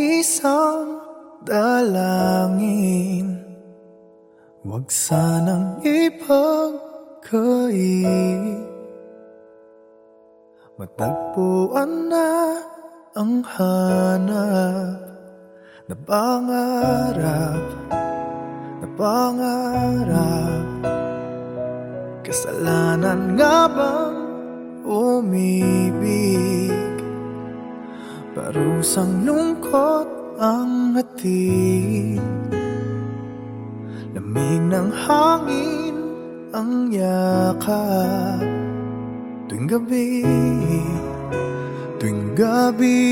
isang dalangin. Huwag sanang ipagkait Matagpuan na ang hanap Na pangarap Na pangarap. Kasalanan nga bang umibig Parusang lungkot ang hatid. Lamig ng hangin ang yakap. Tuwing gabi, tuwing gabi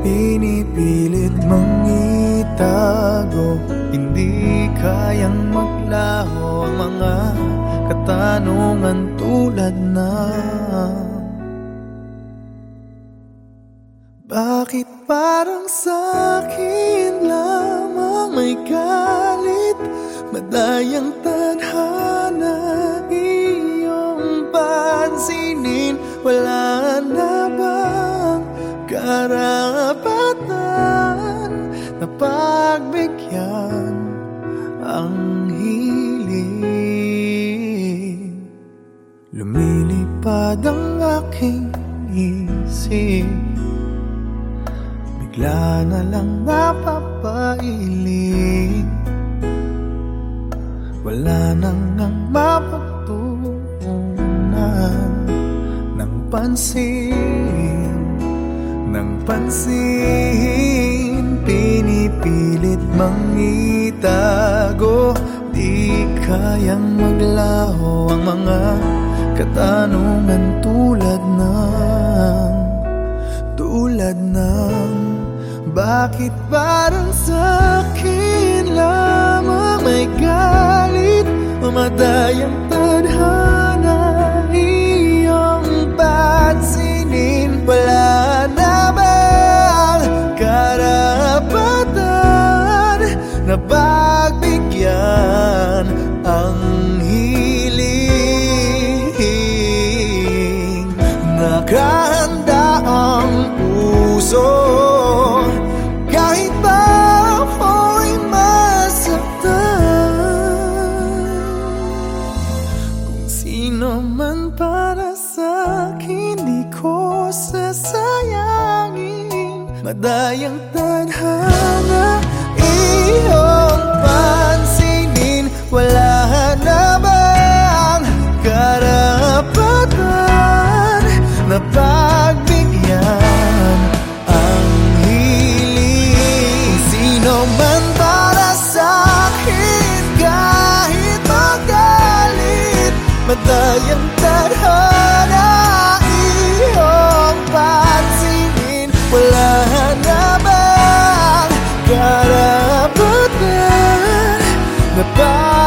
Pinipilit mong itago. Hindi kayang maglaho ang mga katanungan tulad na Bakit parang sa'kin lamang may galit? Madayang tadhana pansinin. Wala na bang karapatan Na pagbigyan ang hiling? Lumilipad ang aking isip Bigla na lang napapailing Wala nang ang mapagtuunan Ng pansin Ng pansin. Pinipilit mang itago Di kayang maglaho ang mga katanungan tulad Bakit parang sa'kin lamang may galit? Mamadayang tadhana iyong pansinin Wala Kung sino man para sa'kin Di ko sasayangin. Madayang tadhana Iyong magalit Madayang tadhana Iyong pansinin. Wala na bang karapatan Na ang